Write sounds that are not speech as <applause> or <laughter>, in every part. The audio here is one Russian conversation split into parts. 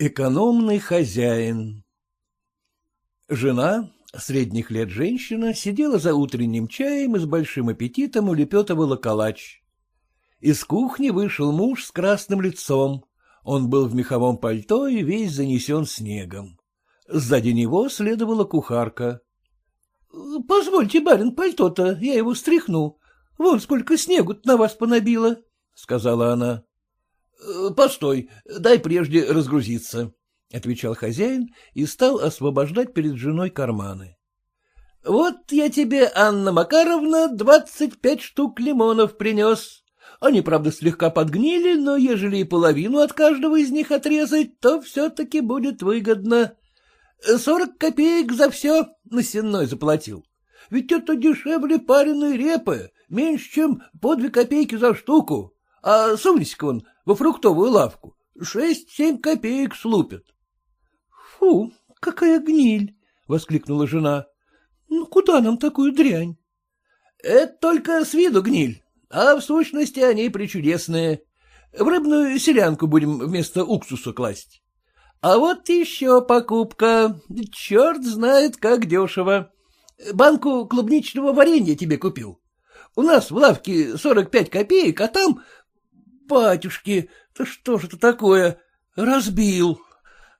Экономный хозяин Жена, средних лет женщина, сидела за утренним чаем и с большим аппетитом улепетывала калач. Из кухни вышел муж с красным лицом. Он был в меховом пальто и весь занесен снегом. Сзади него следовала кухарка. — Позвольте, барин, пальто-то, я его стряхну. Вон сколько снегу на вас понабило, — сказала она. Э, — Постой, дай прежде разгрузиться, — отвечал хозяин и стал освобождать перед женой карманы. — Вот я тебе, Анна Макаровна, двадцать пять штук лимонов принес. Они, правда, слегка подгнили, но ежели и половину от каждого из них отрезать, то все-таки будет выгодно. Сорок копеек за все на сенной заплатил. Ведь это дешевле пареной репы, меньше, чем по две копейки за штуку. А сунься-ка он во фруктовую лавку, шесть-семь копеек слупят. — Фу, какая гниль! — воскликнула жена. — Ну, куда нам такую дрянь? — Это только с виду гниль, а в сущности они причудесные. В рыбную селянку будем вместо уксуса класть. А вот еще покупка. Черт знает, как дешево. Банку клубничного варенья тебе купил. У нас в лавке сорок пять копеек, а там Батюшки, да что же это такое? Разбил.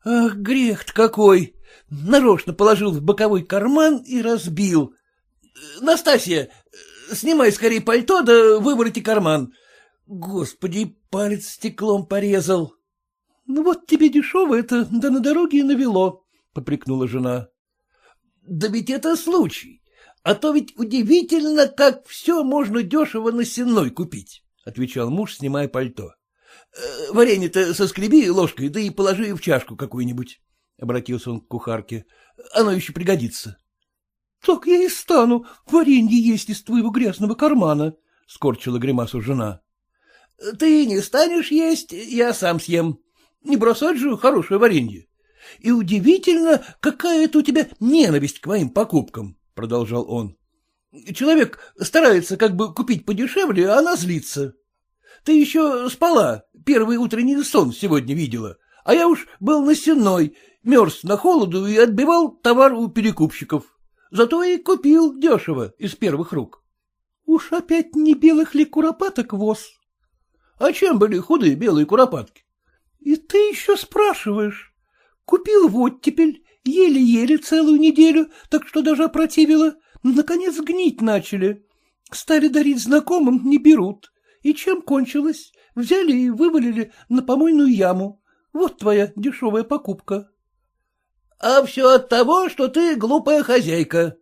Ах, грех-то какой! Нарочно положил в боковой карман и разбил. Настасья, снимай скорее пальто, да вывороти карман. Господи, палец стеклом порезал. — Ну вот тебе дешево это, да на дороге и навело, — попрекнула жена. — Да ведь это случай. А то ведь удивительно, как все можно дешево на сенной купить. — отвечал муж, снимая пальто. «Э, — Варенье-то соскреби ложкой, да и положи в чашку какую-нибудь, — обратился он к кухарке. — Оно еще пригодится. — Так я и стану варенье есть из твоего грязного кармана, — скорчила гримасу жена. — Ты не станешь есть, я сам съем. Не бросать же хорошее варенье. И удивительно, какая это у тебя ненависть к моим покупкам, — продолжал он. Человек старается как бы купить подешевле, а она злится. Ты еще спала, первый утренний сон сегодня видела, а я уж был на сенной, мерз на холоду и отбивал товар у перекупщиков. Зато и купил дешево из первых рук. Уж опять не белых ли куропаток воз? А чем были худые белые куропатки? И ты еще спрашиваешь. Купил вот теперь, еле-еле целую неделю, так что даже опротивило. Наконец гнить начали. Стали дарить знакомым, не берут. И чем кончилось? Взяли и вывалили на помойную яму. Вот твоя дешевая покупка. — А все от того, что ты глупая хозяйка.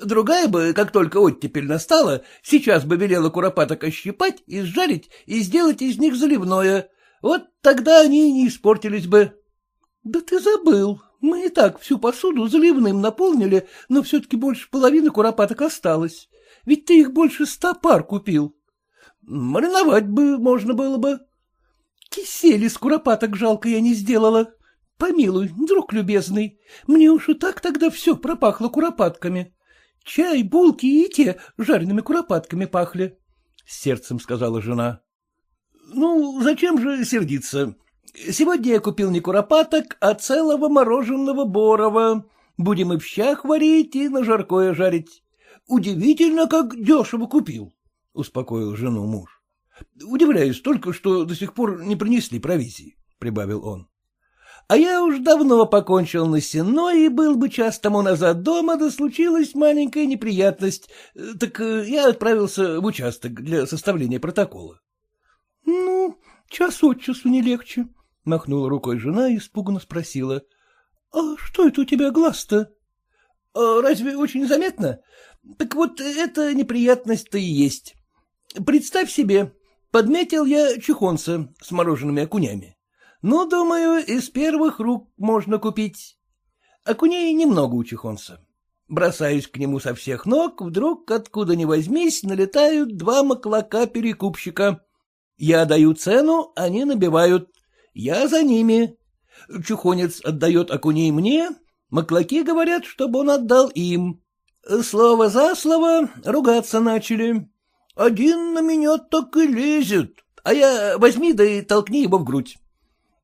Другая бы, как только оттепель настала, сейчас бы велела куропаток ощипать и сжарить и сделать из них заливное. Вот тогда они не испортились бы. — Да ты забыл, мы и так всю посуду заливным наполнили, но все-таки больше половины куропаток осталось. Ведь ты их больше ста пар купил. Мариновать бы можно было бы. Кисель из куропаток жалко я не сделала. Помилуй, друг любезный, мне уж и так тогда все пропахло куропатками. Чай, булки и те жареными куропатками пахли, — с сердцем сказала жена. — Ну, зачем же сердиться? Сегодня я купил не куропаток, а целого мороженого борова. Будем и в щах варить, и на жаркое жарить. Удивительно, как дешево купил, — успокоил жену муж. — Удивляюсь только, что до сих пор не принесли провизии, — прибавил он. — А я уж давно покончил на сено и был бы час тому назад дома, да случилась маленькая неприятность. Так э, я отправился в участок для составления протокола. — Ну, час от часу не легче, Махнула рукой жена и испуганно спросила. — А что это у тебя глаз-то? А, — Разве очень заметно? Так вот, эта неприятность-то и есть. Представь себе, подметил я чехонца с мороженными окунями. Ну, думаю, из первых рук можно купить. Окуней немного у чехонца. Бросаюсь к нему со всех ног, вдруг, откуда ни возьмись, налетают два маклака перекупщика. Я даю цену, они набивают. Я за ними. Чухонец отдает окуней мне, маклаки говорят, чтобы он отдал им. Слово за слово ругаться начали. Один на меня так и лезет, а я возьми да и толкни его в грудь.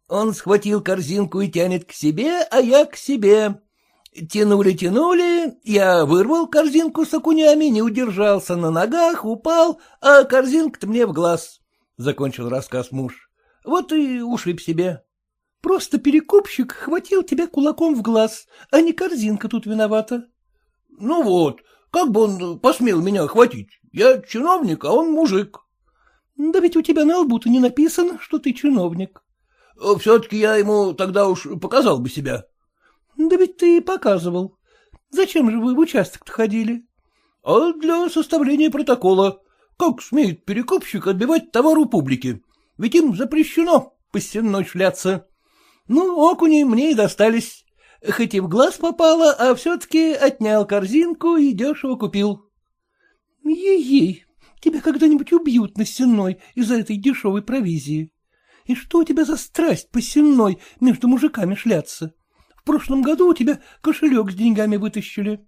Он схватил корзинку и тянет к себе, а я к себе. Тянули-тянули, я вырвал корзинку с окунями, не удержался на ногах, упал, а корзинка-то мне в глаз, — закончил рассказ муж. Вот и ушиб себе. Просто перекупщик хватил тебя кулаком в глаз, а не корзинка тут виновата. — Ну вот, как бы он посмел меня хватить? Я чиновник, а он мужик. — Да ведь у тебя на лбу-то не написано, что ты чиновник. — Все-таки я ему тогда уж показал бы себя. — Да ведь ты и показывал. Зачем же вы в участок-то ходили? — А для составления протокола. Как смеет перекупщик отбивать товар у публики? Ведь им запрещено по стенной шляться. Ну, окуни мне и достались. Хоть и в глаз попало, а все-таки отнял корзинку и дешево купил. Ей-ей, тебя когда-нибудь убьют на сенной из-за этой дешевой провизии. И что у тебя за страсть по сенной между мужиками шляться? В прошлом году у тебя кошелек с деньгами вытащили.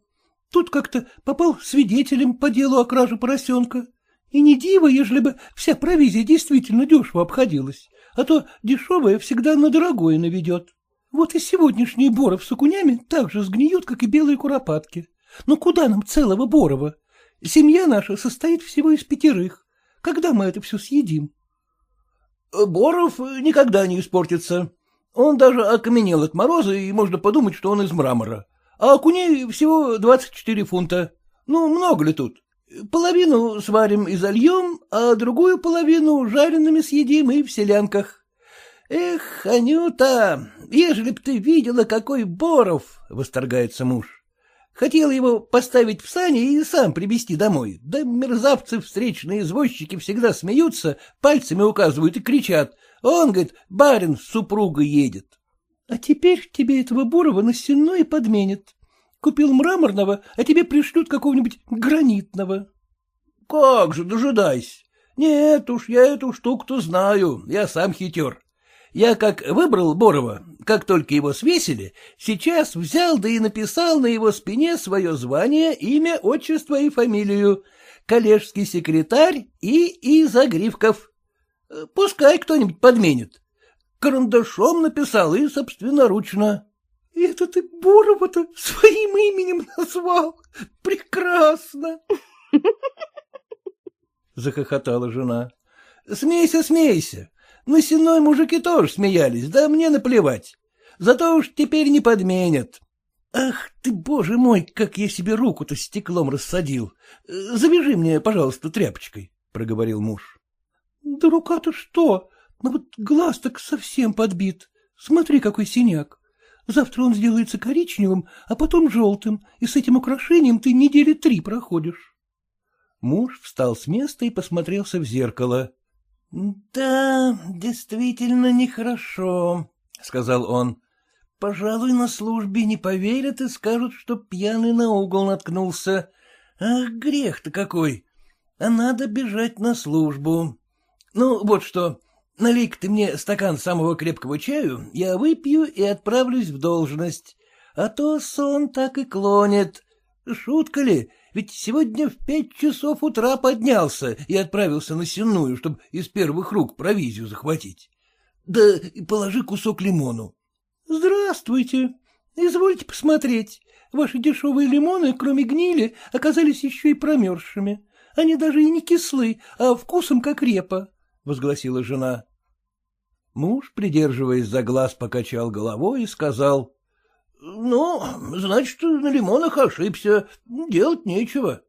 Тут как-то попал свидетелем по делу о краже поросенка. И не диво, ежели бы вся провизия действительно дешево обходилась, а то дешевое всегда на дорогое наведет. Вот и сегодняшние боров с окунями так же сгниют, как и белые куропатки. Но куда нам целого борова? Семья наша состоит всего из пятерых. Когда мы это все съедим? Боров никогда не испортится. Он даже окаменел от мороза, и можно подумать, что он из мрамора. А окуней всего двадцать четыре фунта. Ну, много ли тут? Половину сварим и зальем, а другую половину жареными съедим и в селянках. Эх, Анюта, ежели б ты видела, какой Боров, — восторгается муж. Хотел его поставить в сани и сам привезти домой. Да мерзавцы встречные извозчики всегда смеются, пальцами указывают и кричат. Он, говорит, барин с супругой едет. А теперь тебе этого Борова на сенной подменят. Купил мраморного, а тебе пришлют какого-нибудь гранитного. — Как же, дожидайся. Нет уж, я эту штуку-то знаю, я сам хитер. Я как выбрал Борова, как только его свесили, сейчас взял да и написал на его спине свое звание, имя, отчество и фамилию. Коллежский секретарь и из Агривков. Пускай кто-нибудь подменит. Карандашом написал и собственноручно. — Это ты Борова-то своим именем назвал? Прекрасно! <laughs> — захохотала жена. — Смейся, смейся. На сеной мужики тоже смеялись, да мне наплевать. Зато уж теперь не подменят. Ах ты, боже мой, как я себе руку-то стеклом рассадил. Завяжи мне, пожалуйста, тряпочкой, — проговорил муж. — Да рука-то что? Ну вот глаз так совсем подбит. Смотри, какой синяк. Завтра он сделается коричневым, а потом желтым, и с этим украшением ты недели три проходишь. Муж встал с места и посмотрелся в зеркало. — Да, действительно нехорошо, — сказал он. — Пожалуй, на службе не поверят и скажут, что пьяный на угол наткнулся. Ах, грех-то какой! А надо бежать на службу. Ну, вот что, Налей-ка ты мне стакан самого крепкого чаю, я выпью и отправлюсь в должность. А то сон так и клонит. Шутка ли? Ведь сегодня в пять часов утра поднялся и отправился на сенную, чтобы из первых рук провизию захватить. Да положи кусок лимону. — Здравствуйте. Извольте посмотреть. Ваши дешевые лимоны, кроме гнили, оказались еще и промерзшими. Они даже и не кислы, а вкусом как репа. — возгласила жена. Муж, придерживаясь за глаз, покачал головой и сказал. — Ну, значит, на лимонах ошибся, делать нечего.